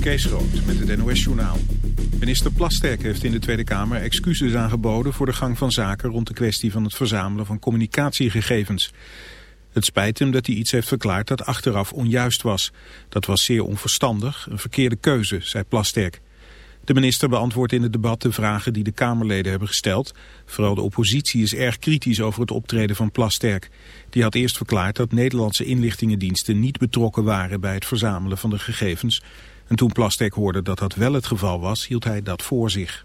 Kees met het NOS-journaal. Minister Plasterk heeft in de Tweede Kamer excuses aangeboden... voor de gang van zaken rond de kwestie van het verzamelen van communicatiegegevens. Het spijt hem dat hij iets heeft verklaard dat achteraf onjuist was. Dat was zeer onverstandig, een verkeerde keuze, zei Plasterk. De minister beantwoordt in het debat de vragen die de Kamerleden hebben gesteld. Vooral de oppositie is erg kritisch over het optreden van Plasterk. Die had eerst verklaard dat Nederlandse inlichtingendiensten niet betrokken waren bij het verzamelen van de gegevens. En toen Plasterk hoorde dat dat wel het geval was, hield hij dat voor zich.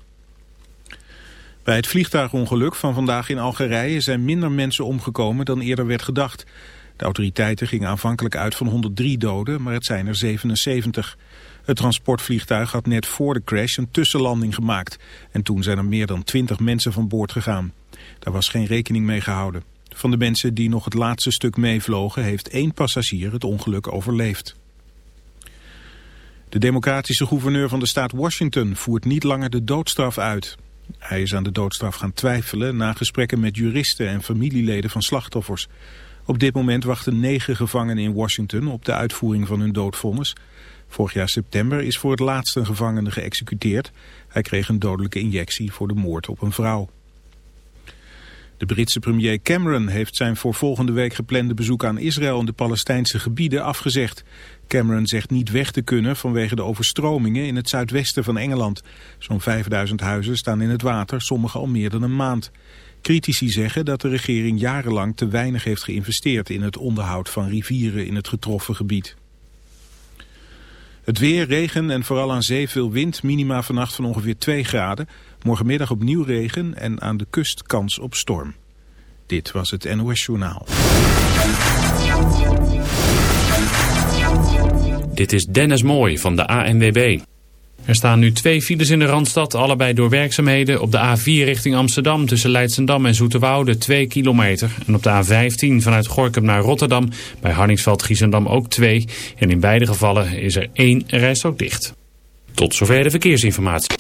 Bij het vliegtuigongeluk van vandaag in Algerije zijn minder mensen omgekomen dan eerder werd gedacht. De autoriteiten gingen aanvankelijk uit van 103 doden, maar het zijn er 77. Het transportvliegtuig had net voor de crash een tussenlanding gemaakt. En toen zijn er meer dan 20 mensen van boord gegaan. Daar was geen rekening mee gehouden. Van de mensen die nog het laatste stuk meevlogen heeft één passagier het ongeluk overleefd. De democratische gouverneur van de staat Washington voert niet langer de doodstraf uit. Hij is aan de doodstraf gaan twijfelen na gesprekken met juristen en familieleden van slachtoffers. Op dit moment wachten negen gevangenen in Washington op de uitvoering van hun doodvonnis. Vorig jaar september is voor het laatst een gevangene geëxecuteerd. Hij kreeg een dodelijke injectie voor de moord op een vrouw. De Britse premier Cameron heeft zijn voor volgende week geplande bezoek aan Israël en de Palestijnse gebieden afgezegd. Cameron zegt niet weg te kunnen vanwege de overstromingen in het zuidwesten van Engeland. Zo'n 5000 huizen staan in het water, sommige al meer dan een maand. Critici zeggen dat de regering jarenlang te weinig heeft geïnvesteerd in het onderhoud van rivieren in het getroffen gebied. Het weer, regen en vooral aan zee veel wind. Minima vannacht van ongeveer 2 graden. Morgenmiddag opnieuw regen en aan de kust kans op storm. Dit was het NOS Journaal. Dit is Dennis Mooi van de ANWB. Er staan nu twee files in de Randstad, allebei door werkzaamheden. Op de A4 richting Amsterdam tussen Leidsendam en Zoeterwoude 2 kilometer. En op de A15 vanuit Gorkum naar Rotterdam bij Harningsveld-Giessendam ook 2. En in beide gevallen is er één rijstrook dicht. Tot zover de verkeersinformatie.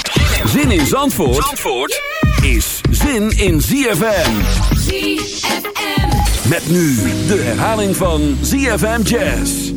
Zin in Zandvoort, Zandvoort is zin in ZFM. ZFM. Met nu de herhaling van ZFM Jazz.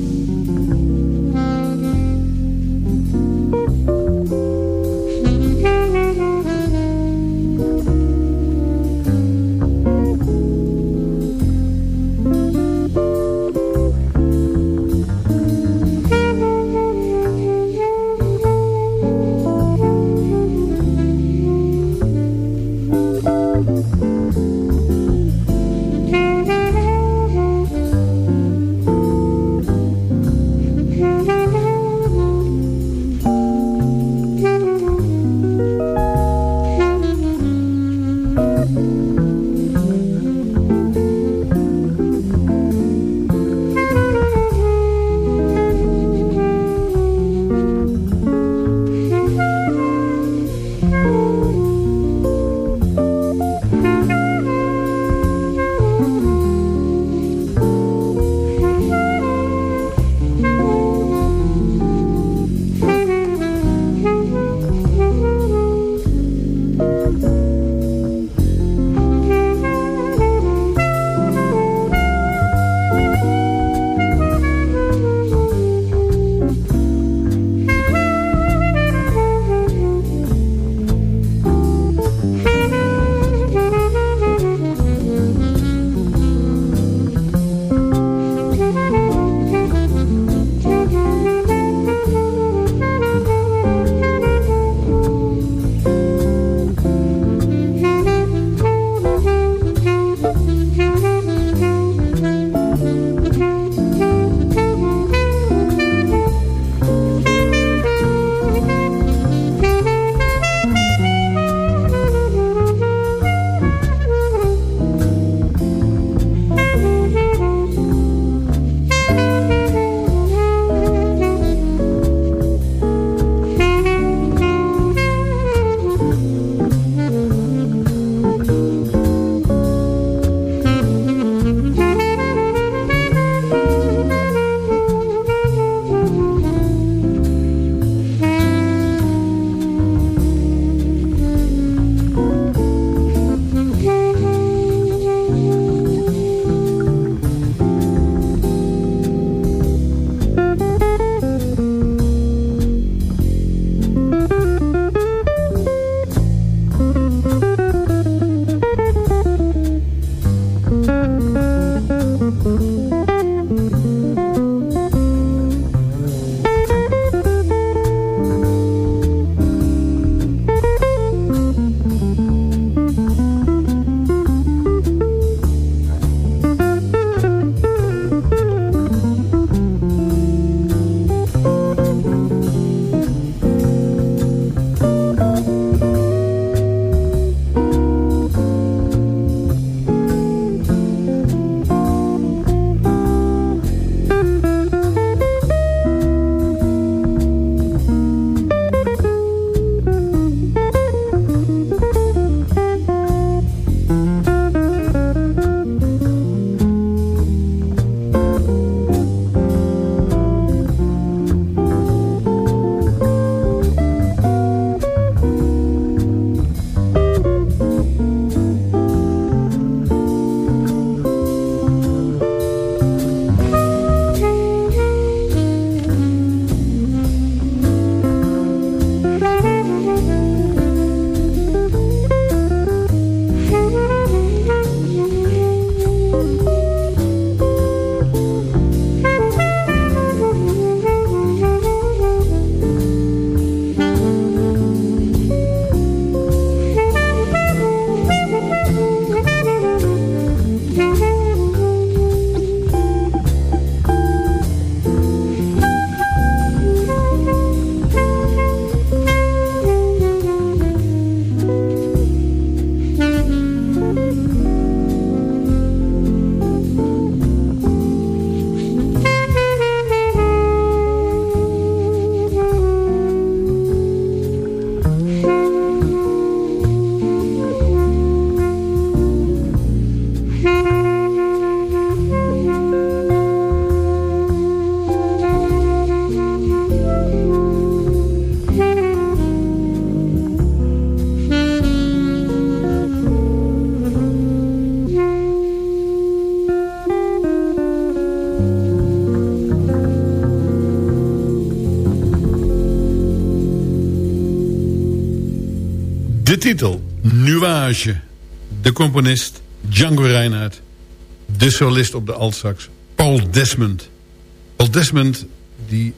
De titel, Nuage. De componist, Django Reinhardt. De solist op de altsax, Paul Desmond. Paul Desmond, die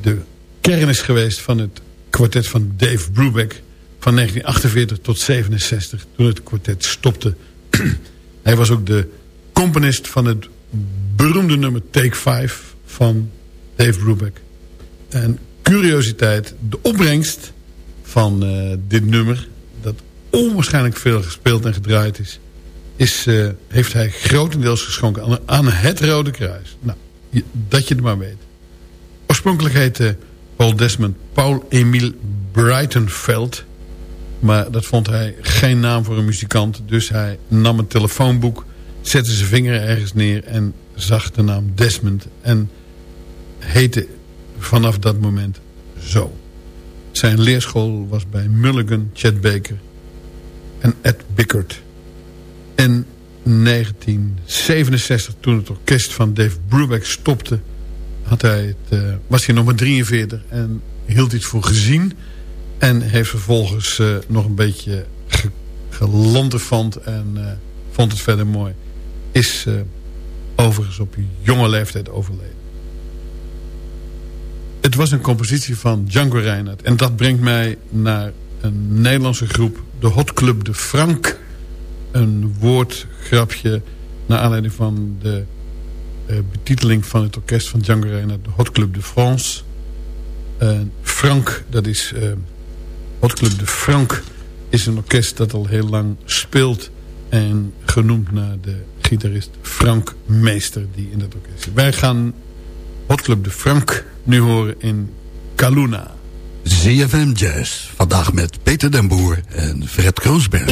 de kern is geweest van het kwartet van Dave Brubeck... van 1948 tot 67, toen het kwartet stopte. Hij was ook de componist van het beroemde nummer Take 5 van Dave Brubeck. En curiositeit, de opbrengst van uh, dit nummer... dat onwaarschijnlijk veel gespeeld en gedraaid is... is uh, heeft hij grotendeels geschonken aan, aan, het Rode Kruis. Nou, dat je het maar weet. Oorspronkelijk heette Paul Desmond Paul Emile Breitenfeld... maar dat vond hij geen naam voor een muzikant... dus hij nam een telefoonboek, zette zijn vinger ergens neer... en zag de naam Desmond en heette vanaf dat moment zo. Zijn leerschool was bij Mulligan, Chet Baker en Ed Bickert. In 1967, toen het orkest van Dave Brubeck stopte... Had hij het, uh, was hij nog maar 43 en hield iets voor gezien... en heeft vervolgens uh, nog een beetje ge gelanterfand en uh, vond het verder mooi. Is overigens op jonge leeftijd overleden. Het was een compositie van Django Reinhardt. En dat brengt mij naar een Nederlandse groep. De Hot Club de Frank. Een woordgrapje naar aanleiding van de uh, betiteling van het orkest van Django Reinhardt. De Hot Club de France. Frank, dat is... Uh, Hot Club de Frank is een orkest dat al heel lang speelt. En genoemd naar de gitarist Frank Meester die in dat orkest zit. Wij gaan Hot Club de Frank nu horen in Kaluna. ZFM Jazz. Vandaag met Peter den Boer en Fred Kroosberg.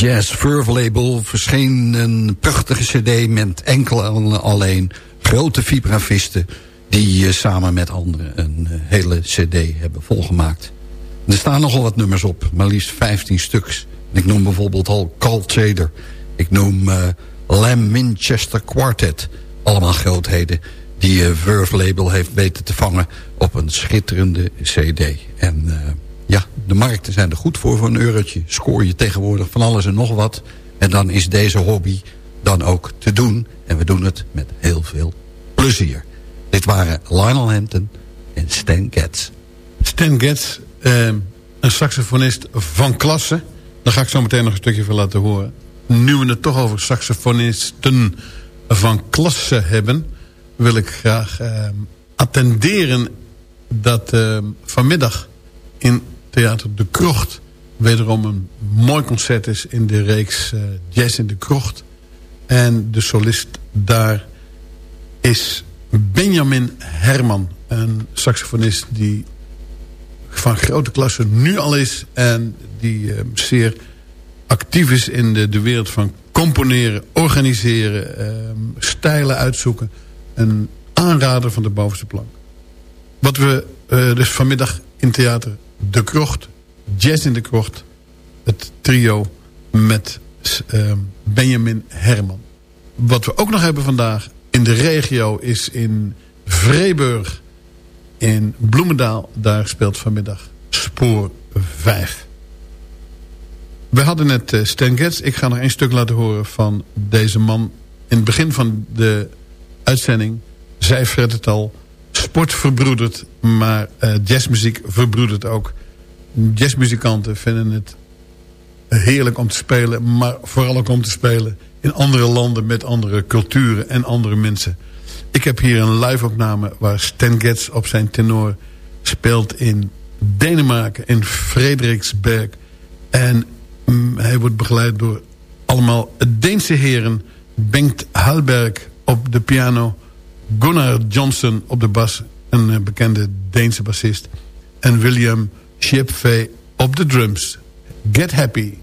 Jazz Verve label verscheen een prachtige cd... met enkele alleen grote vibrafisten... die uh, samen met anderen een uh, hele cd hebben volgemaakt. Er staan nogal wat nummers op, maar liefst 15 stuks. Ik noem bijvoorbeeld al Carl. Ik noem uh, Lam Winchester Quartet. Allemaal grootheden die uh, Verve label heeft weten te vangen op een schitterende cd. En ja, de markten zijn er goed voor voor een eurotje. Scoor je tegenwoordig van alles en nog wat. En dan is deze hobby dan ook te doen. En we doen het met heel veel plezier. Dit waren Lionel Hampton en Stan Getz. Stan Getz, eh, een saxofonist van klasse. Daar ga ik zo meteen nog een stukje van laten horen. Nu we het toch over saxofonisten van klasse hebben... wil ik graag eh, attenderen dat eh, vanmiddag in Theater De Krocht... wederom een mooi concert is in de reeks uh, Jazz in de Krocht. En de solist daar is Benjamin Herman. Een saxofonist die van grote klasse nu al is... en die uh, zeer actief is in de, de wereld van componeren, organiseren... Uh, stijlen uitzoeken. Een aanrader van de bovenste plank. Wat we uh, dus vanmiddag in theater De Krocht, Jazz in de Krocht... het trio met uh, Benjamin Herman. Wat we ook nog hebben vandaag in de regio is in Vreeburg... in Bloemendaal, daar speelt vanmiddag Spoor 5. We hadden net uh. Ik ga nog één stuk laten horen van deze man. In het begin van de uitzending zei Fred het al... sport verbroedert, maar uh, jazzmuziek verbroedert ook. Jazzmuzikanten vinden het heerlijk om te spelen... maar vooral ook om te spelen in andere landen... met andere culturen en andere mensen. Ik heb hier een live-opname waar Stan Getz op zijn tenor speelt in Denemarken, in Frederiksberg. En mm, hij wordt begeleid door allemaal Deense heren. Bengt Halberg op de piano. Gunnar Johnson op de bas, een eh, bekende Deense bassist. En William Schipvee op de drums. Get Happy.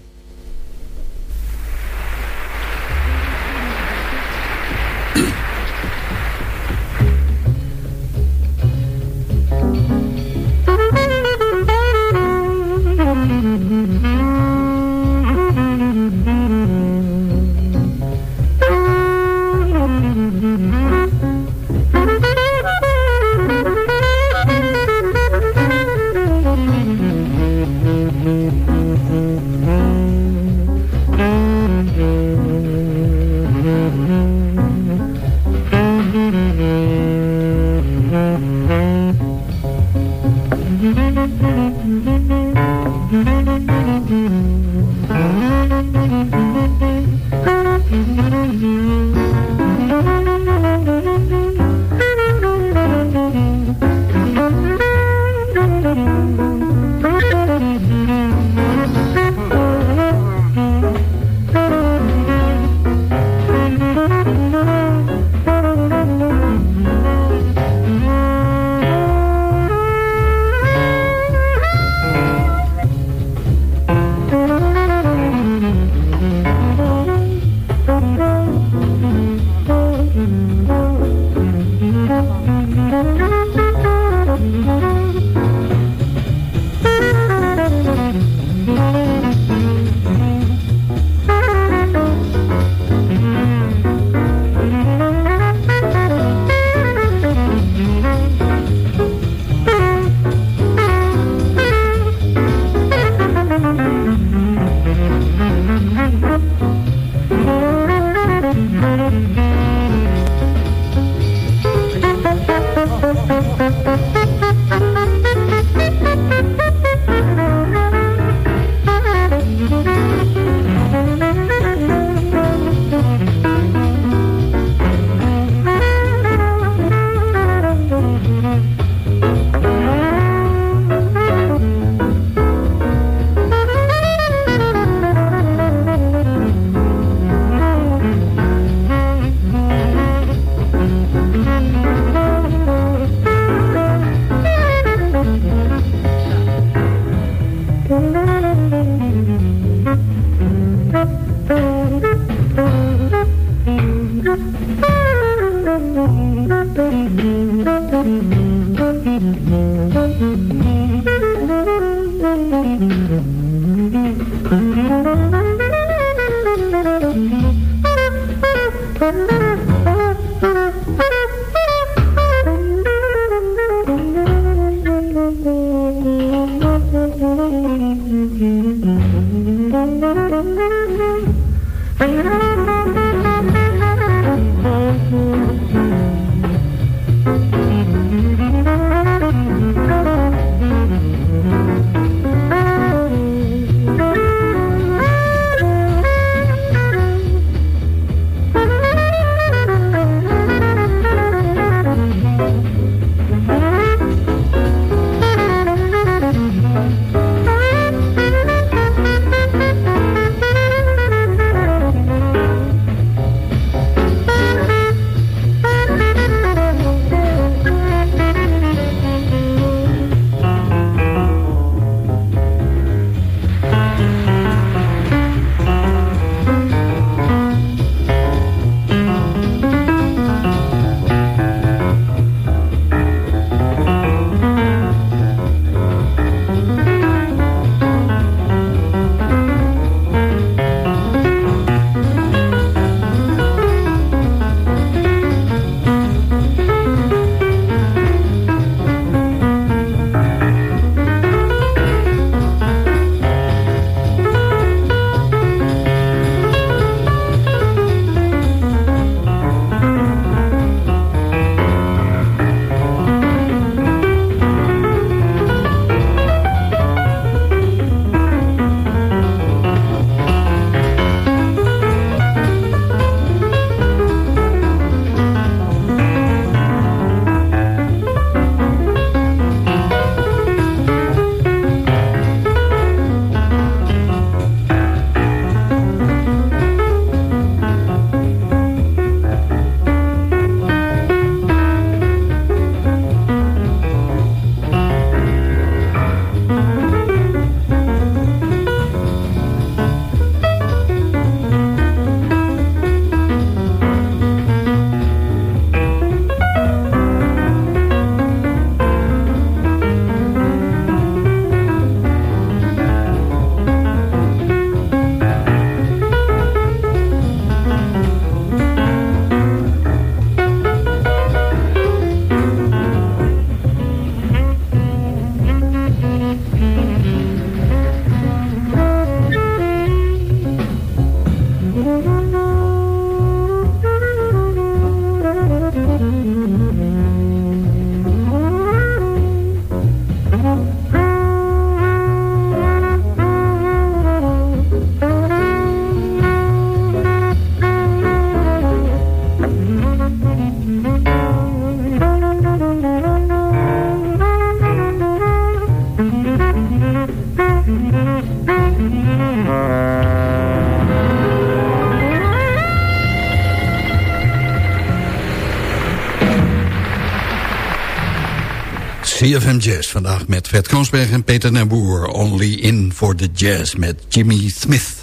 CFM Jazz vandaag met Fred Kroonsberg en Peter Naboer. Only in for the jazz met Jimmy Smith.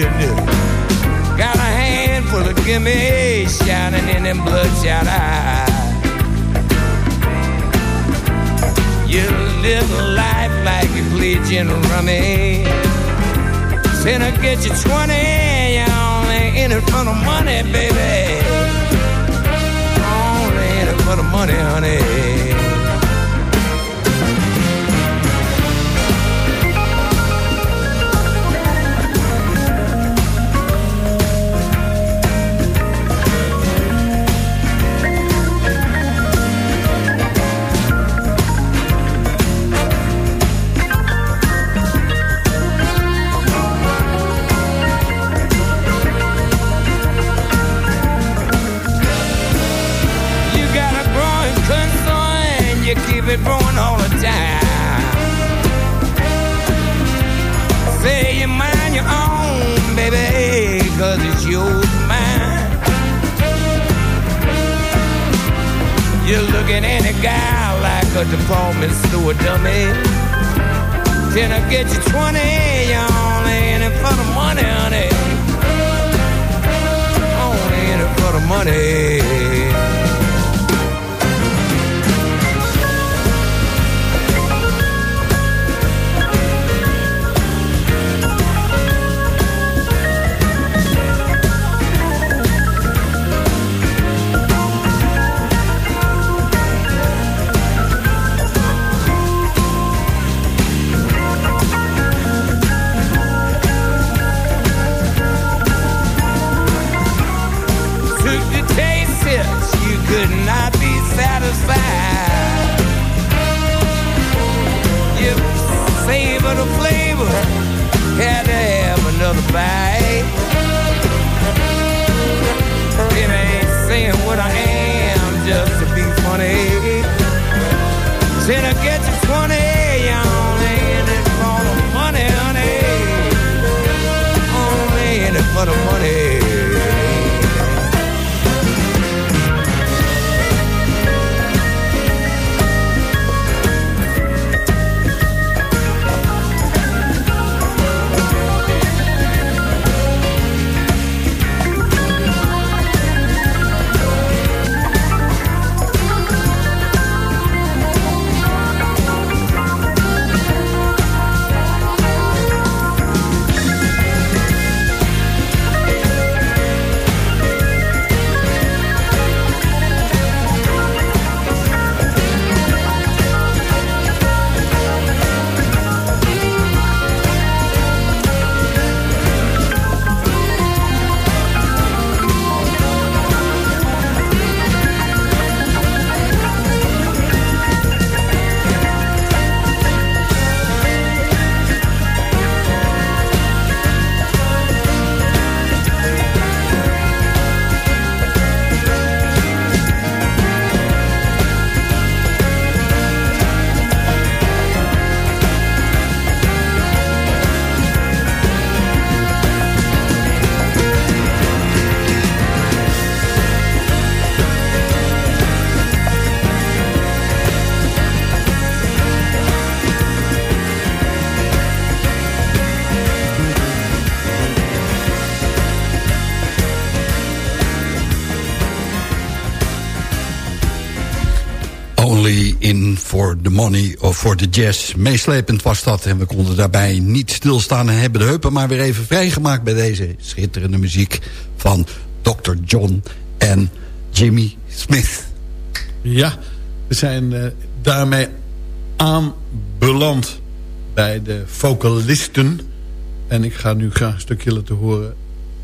could do. Got a handful of gimmies shining in them bloodshot eyes. You live a life like you played gin rummy. Sinner get you 20, you only in it for the money, baby. Only in it for the money, honey. Yours mine. You look at a guy like a department store dummy. Can I get you 20? You only in it for the money, honey. Only in it for the money. Money of for the jazz. Meeslepend was dat en we konden daarbij niet stilstaan... en hebben de heupen maar weer even vrijgemaakt... bij deze schitterende muziek van Dr. John en Jimmy Smith. Ja, we zijn uh, daarmee aanbeland bij de vocalisten. En ik ga nu graag een stukje laten horen...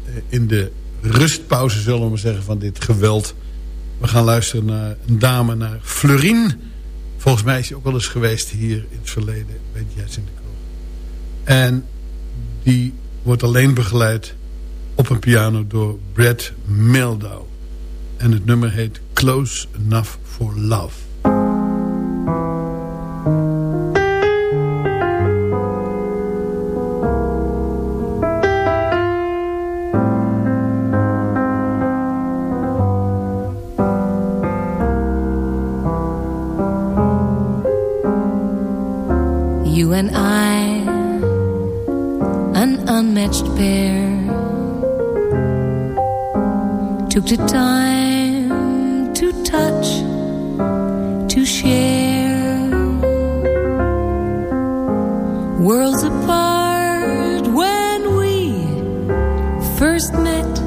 Uh, in de rustpauze, zullen we maar zeggen, van dit geweld... We gaan luisteren naar een dame, naar Florine Volgens mij is hij ook wel eens geweest hier in het verleden bij Jazz in de Kroeg. En die wordt alleen begeleid op een piano door Brad Meldau. En het nummer heet Close Enough for Love. Took the time to touch, to share. Worlds apart when we first met.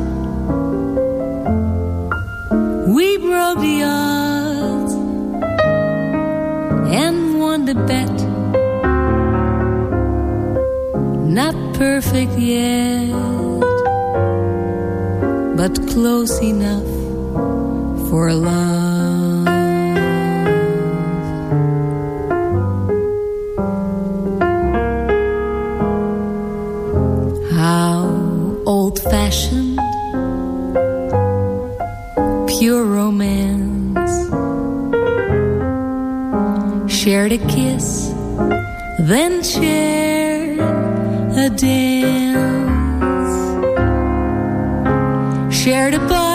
We broke the odds and won the bet not perfect yet But close enough for love. How old-fashioned Pure romance. Shared a kiss Then shared dance. Shared a bowl.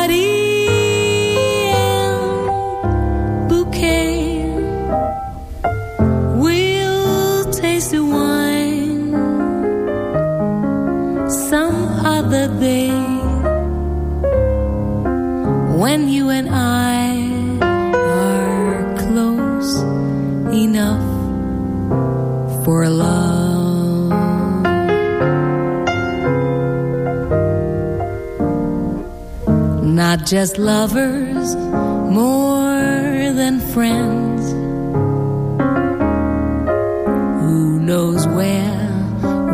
just lovers more than friends. Who knows where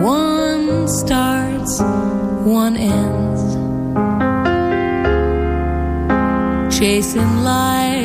one starts, one ends. Chasing life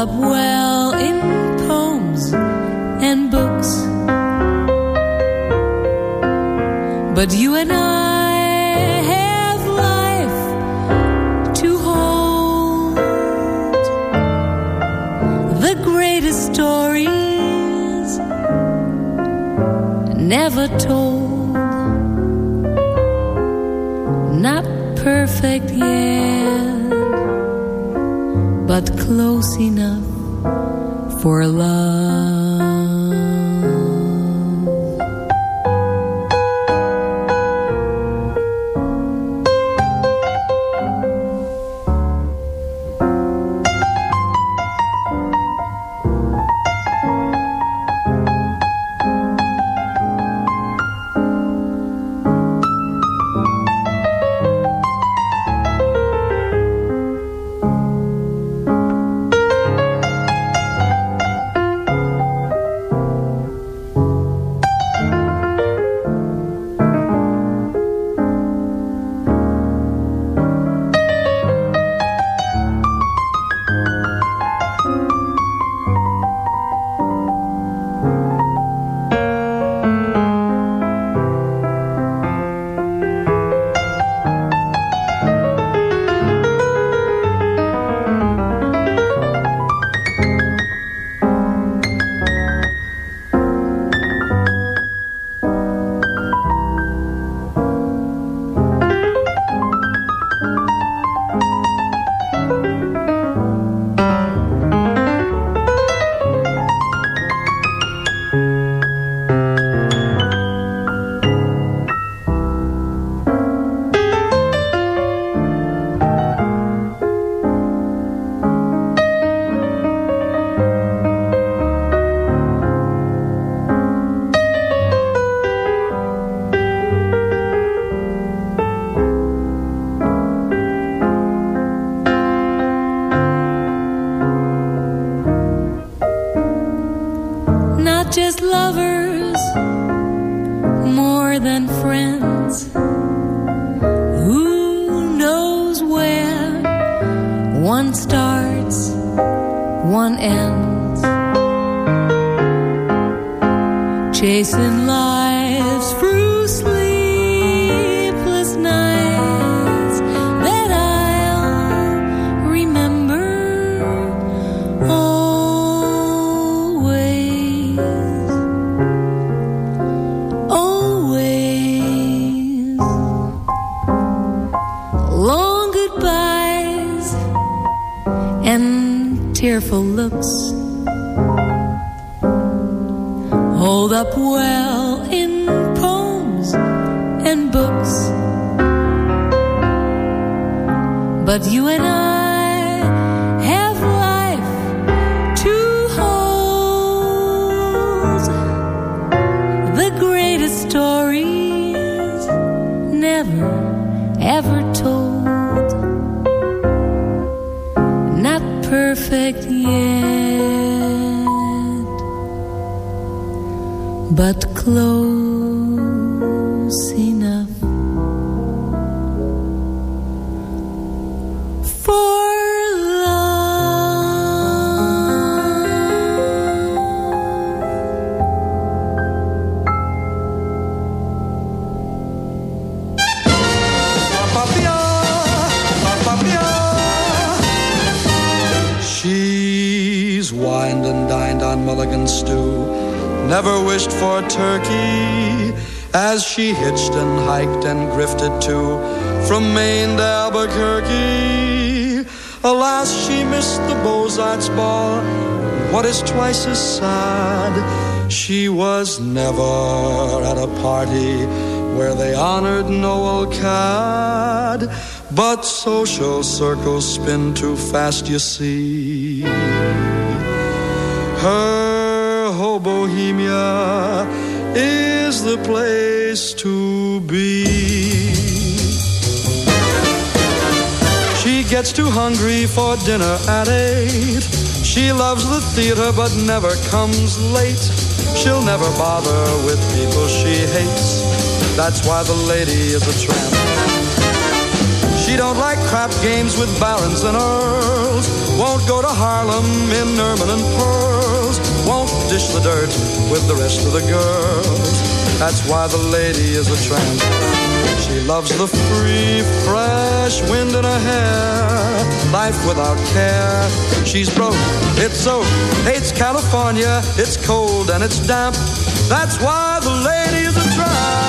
up well in poems and books. But you and I have life to hold. The greatest stories never told. Not perfect yet close enough for love. Stew, never wished for turkey, as she hitched and hiked and grifted too, from Maine to Albuquerque. Alas, she missed the Beaux-Arts ball. What is twice as sad? She was never at a party where they honored Noel Cad. But social circles spin too fast, you see. Be. She gets too hungry for dinner at eight. She loves the theater but never comes late. She'll never bother with people she hates. That's why the lady is a tramp. She don't like crap games with barons and earls. Won't go to Harlem in ermine and pearls. Won't dish the dirt with the rest of the girls. That's why the lady is a tramp. She loves the free, fresh wind in her hair. Life without care. She's broke, it's so. Hates California, it's cold and it's damp. That's why the lady is a tramp.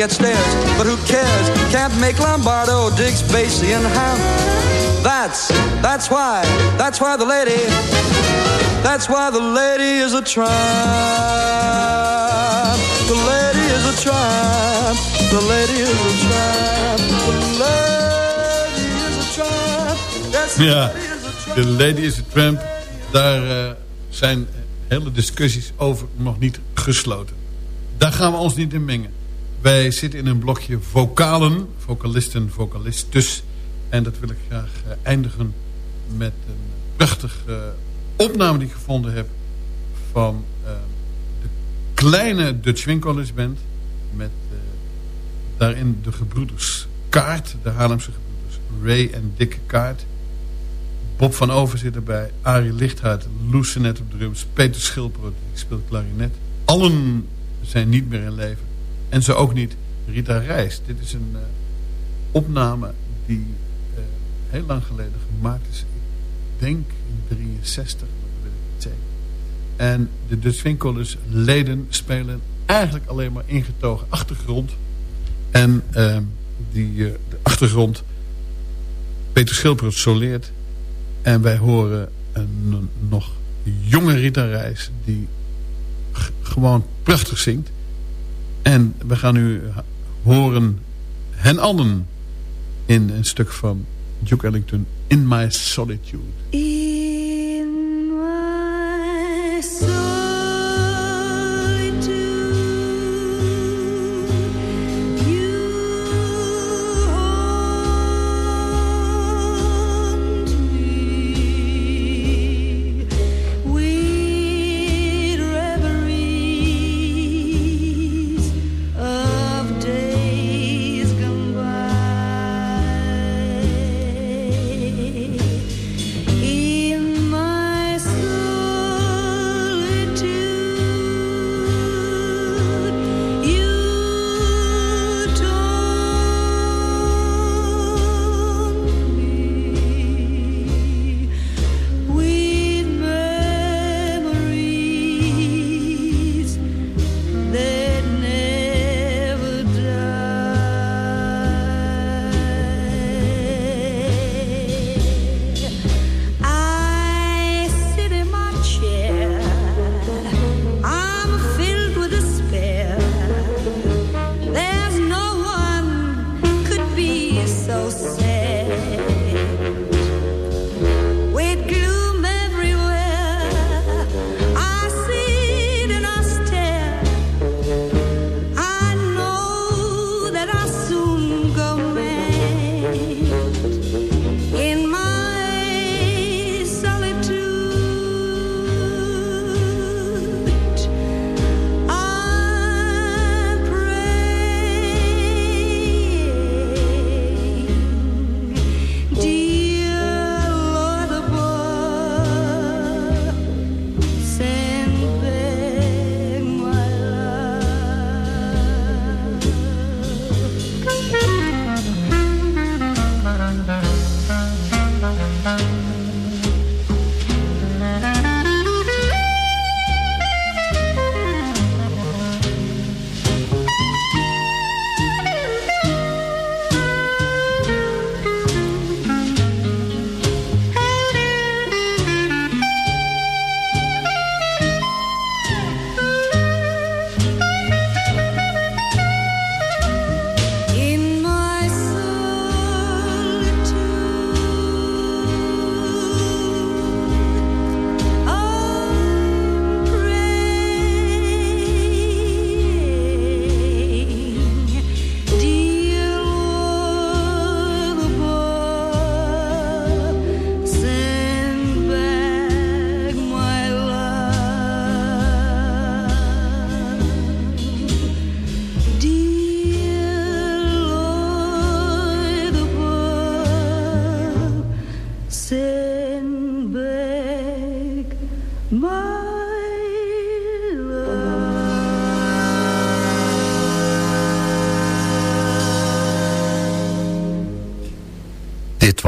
Gets stares, but who cares? Can't make Lombardo, digs Basie and ham. That's, that's why, that's why the lady, that's why the lady is a tramp. The lady is a tramp. The lady is a tramp. The lady is a tramp. Yes, the Ja, lady is a tramp. de Lady is a Tramp. Daar eh, zijn hele discussies over nog niet gesloten. Daar gaan we ons niet in mengen. Wij zitten in een blokje vocalen. Vocalisten, vocalistes. En dat wil ik graag eh, eindigen met een prachtige opname die ik gevonden heb... van eh, de kleine Dutch Winkelers Band. Met eh, daarin de gebroeders Kaart. De Haarlemse gebroeders Ray en Dick Kaart. Bob van Over zit erbij. Arie Lichthart, Loes Net op drums. Peter Schilproot, die speelt klarinet. Allen zijn niet meer in leven. En zo ook niet Rita Reis. Dit is een eh, opname die eh, heel lang geleden gemaakt is. Ik denk in 63, maar dat ik niet zeker. En de Dutch leden spelen eigenlijk alleen maar ingetogen achtergrond. En eh, die eh, de achtergrond Peter Schilproot soleert. En wij horen een nog jonge Rita Reis die gewoon prachtig zingt. En we gaan nu horen hen allen in een stuk van Duke Ellington, In My Solitude. In my solitude,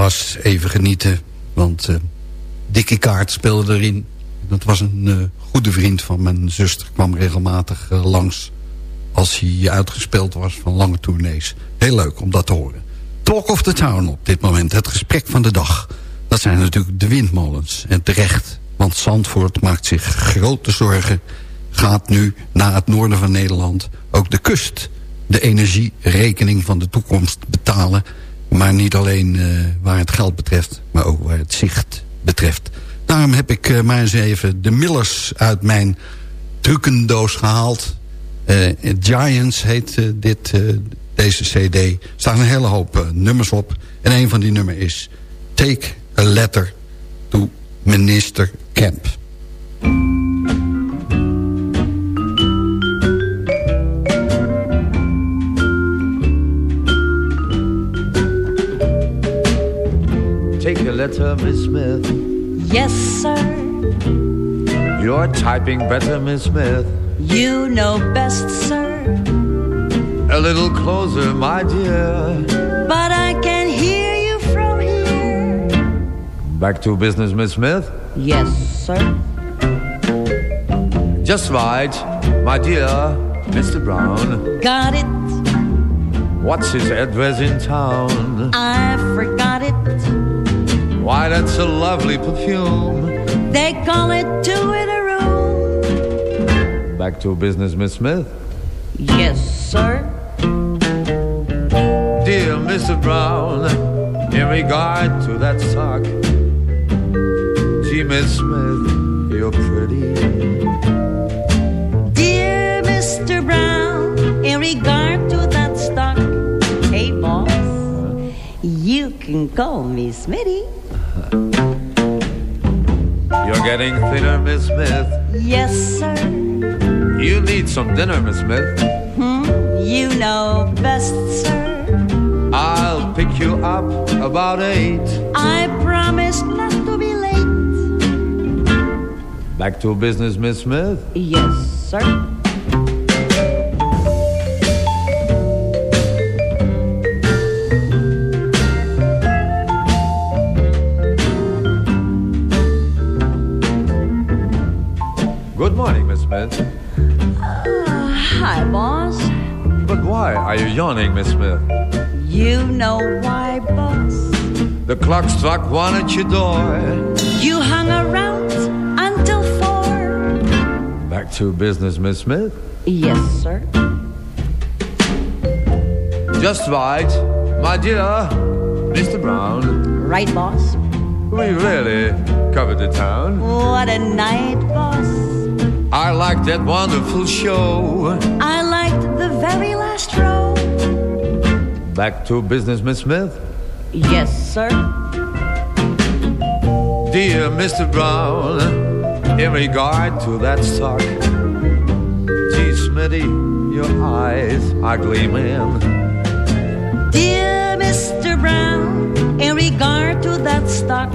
was even genieten. Want uh, Kaart speelde erin. Dat was een uh, goede vriend van mijn zuster. Kwam regelmatig uh, langs als hij uitgespeeld was van lange tournees. Heel leuk om dat te horen. Talk of the Town op dit moment. Het gesprek van de dag. Dat zijn natuurlijk de windmolens. En terecht. Want Zandvoort maakt zich grote zorgen. Gaat nu naar het noorden van Nederland ook de kust de energierekening van de toekomst betalen. Maar niet alleen uh, waar het geld betreft, maar ook waar het zicht betreft. Daarom heb ik uh, maar eens even de Millers uit mijn trucendoos gehaald. Uh, Giants heet dit, deze cd. Er staan een hele hoop nummers op. En een van die nummers is Take a Letter to Minister Kemp. Letter, Miss Smith. Yes, sir. You're typing better, Miss Smith. You know best, sir. A little closer, my dear. But I can hear you from here. Back to business, Miss Smith? Yes, sir. Just right, my dear Mr. Brown. Got it. What's his address in town? I forgot it. Why, that's a lovely perfume. They call it two in a room. Back to business, Miss Smith? Yes, sir. Dear Mr. Brown, in regard to that sock, gee, Miss Smith, you're pretty. Dear Mr. Brown, in regard to that stock, hey, boss, you can call me Smitty. You're getting thinner, Miss Smith. Yes, sir. You need some dinner, Miss Smith. Hmm? You know best, sir. I'll pick you up about eight. I promise not to be late. Back to business, Miss Smith? Yes, sir. Are you yawning, Miss Smith? You know why, boss. The clock struck one at your door. You hung around until four. Back to business, Miss Smith? Yes, sir. Just right, my dear Mr. Brown. Right, boss. We really covered the town. What a night, boss. I liked that wonderful show. I liked the very. Back to business, Miss Smith? Yes, sir. Dear Mr. Brown, in regard to that stock, gee, Smitty, your eyes are gleaming. Dear Mr. Brown, in regard to that stock,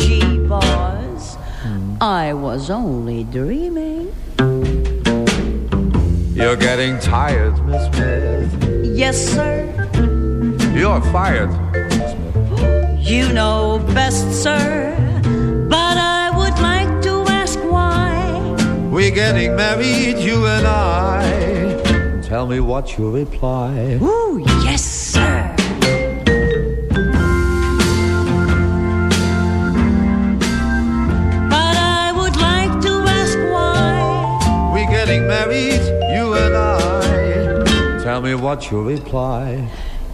gee, boss, hmm. I was only dreaming. You're getting tired, Miss Smith. Yes, sir. You're fired. You know best, sir. But I would like to ask why. We're getting married, you and I. Tell me what you reply. Ooh, yes, sir. But I would like to ask why. We're getting married, you and I. Tell me what you reply.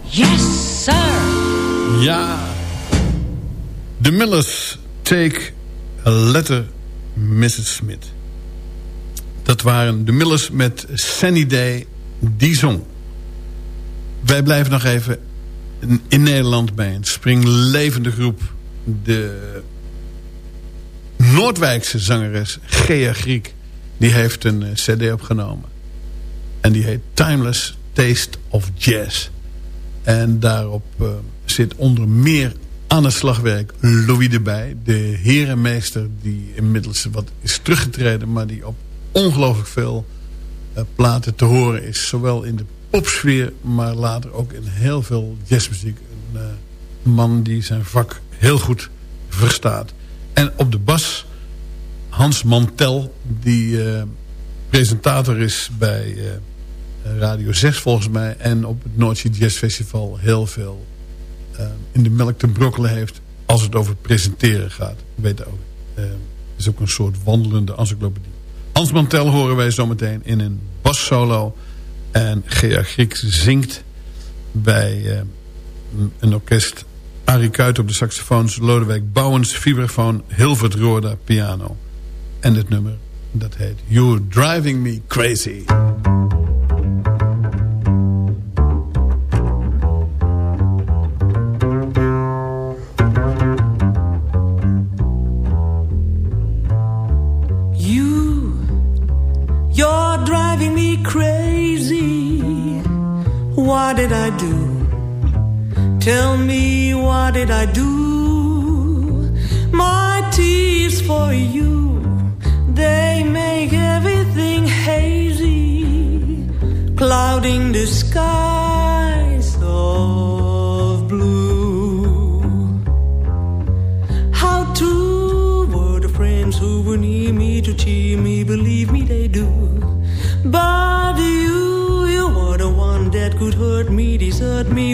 Yes, sir. Ja. The Millers take a letter, Mrs. Smith. Dat waren de Millers met Sunny Day, die zong. Wij blijven nog even in Nederland bij een springlevende groep. De Noordwijkse zangeres Gea Griek. Die heeft een eh, cd opgenomen. En die heet Timeless Taste of Jazz. En daarop uh, zit onder meer aan het slagwerk Louis erbij. De herenmeester die inmiddels wat is teruggetreden... maar die op ongelooflijk veel uh, platen te horen is. Zowel in de popsfeer, maar later ook in heel veel jazzmuziek. Een uh, man die zijn vak heel goed verstaat. En op de bas Hans Mantel, die presentator is bij Radio 6 volgens mij... en op het Noordzee Jazz Festival heel veel uh, in de melk te brokkelen heeft... als het over presenteren gaat. Ik weet ook. Het is ook een soort wandelende encyclopedie. Hans Mantel horen wij zometeen in een bassolo... en Gea Grieks zingt bij een orkest... Arie Kuit op de saxofoons, Lodewijk Bouwens, vibrafoon, Hilvert Roorda, piano. En het nummer, dat heet You're Driving Me Crazy. Did I do? Tell me what did I do? My tears for you, they make everything hazy, clouding the skies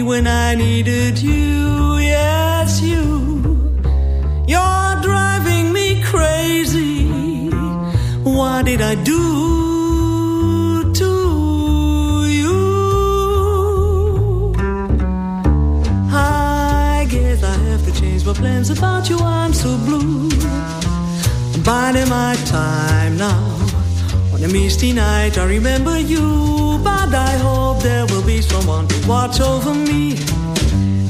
when I needed you. Yes, you. You're driving me crazy. What did I do to you? I guess I have to change my plans about you. I'm so blue. I'm biding my time now. A misty night, I remember you, but I hope there will be someone to watch over me.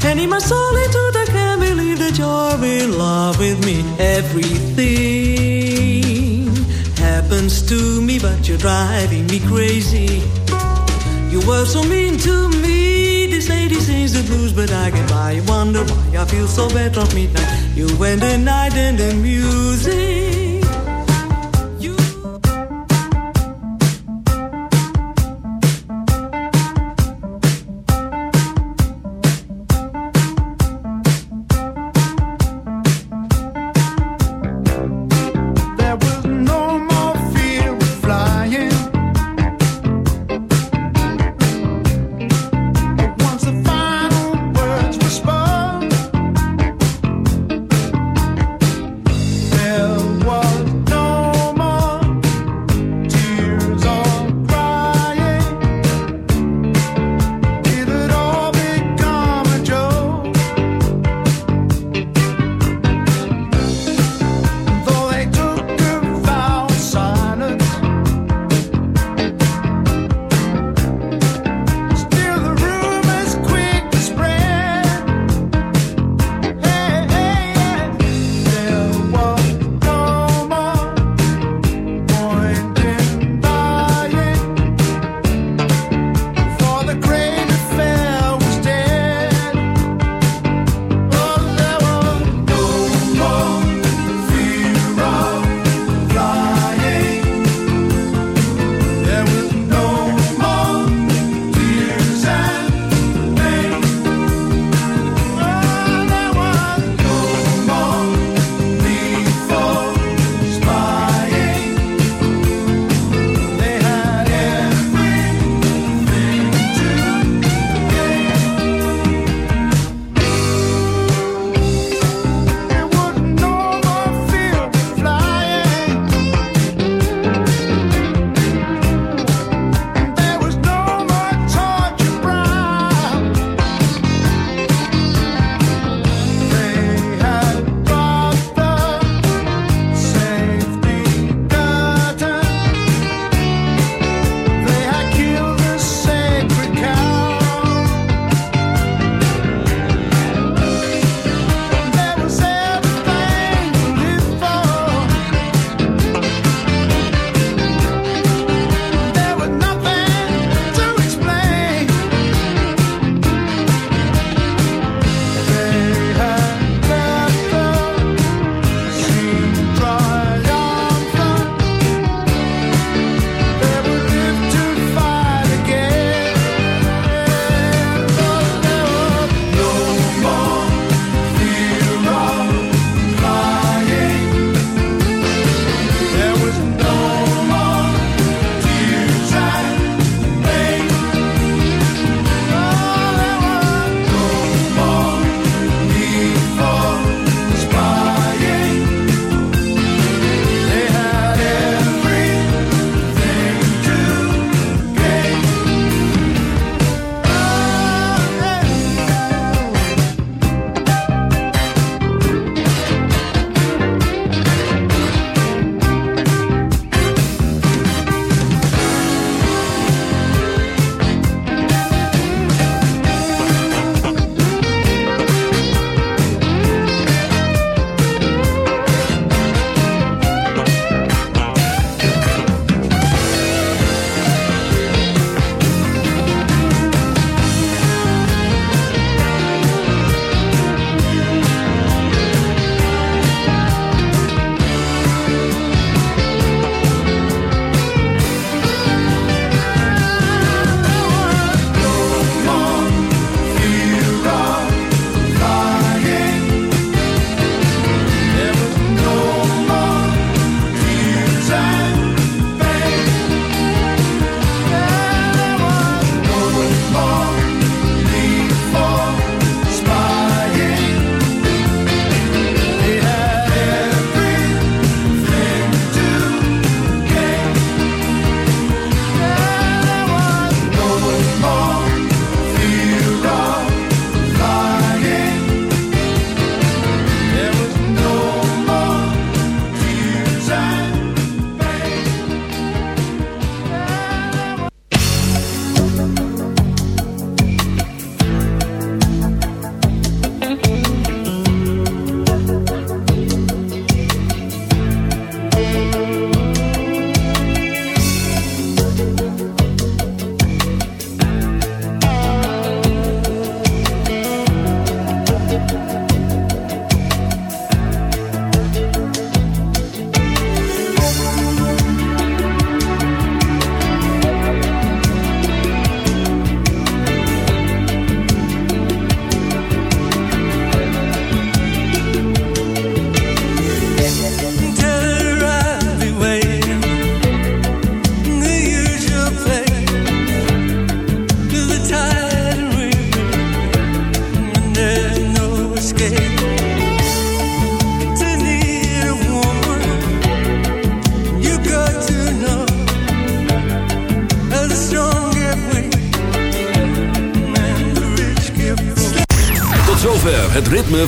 And in my solitude, I can't believe that you're in love with me. Everything happens to me, but you're driving me crazy. You were so mean to me. This lady sings the blues, but I get by. You wonder why I feel so bad on midnight. You and the night and the music.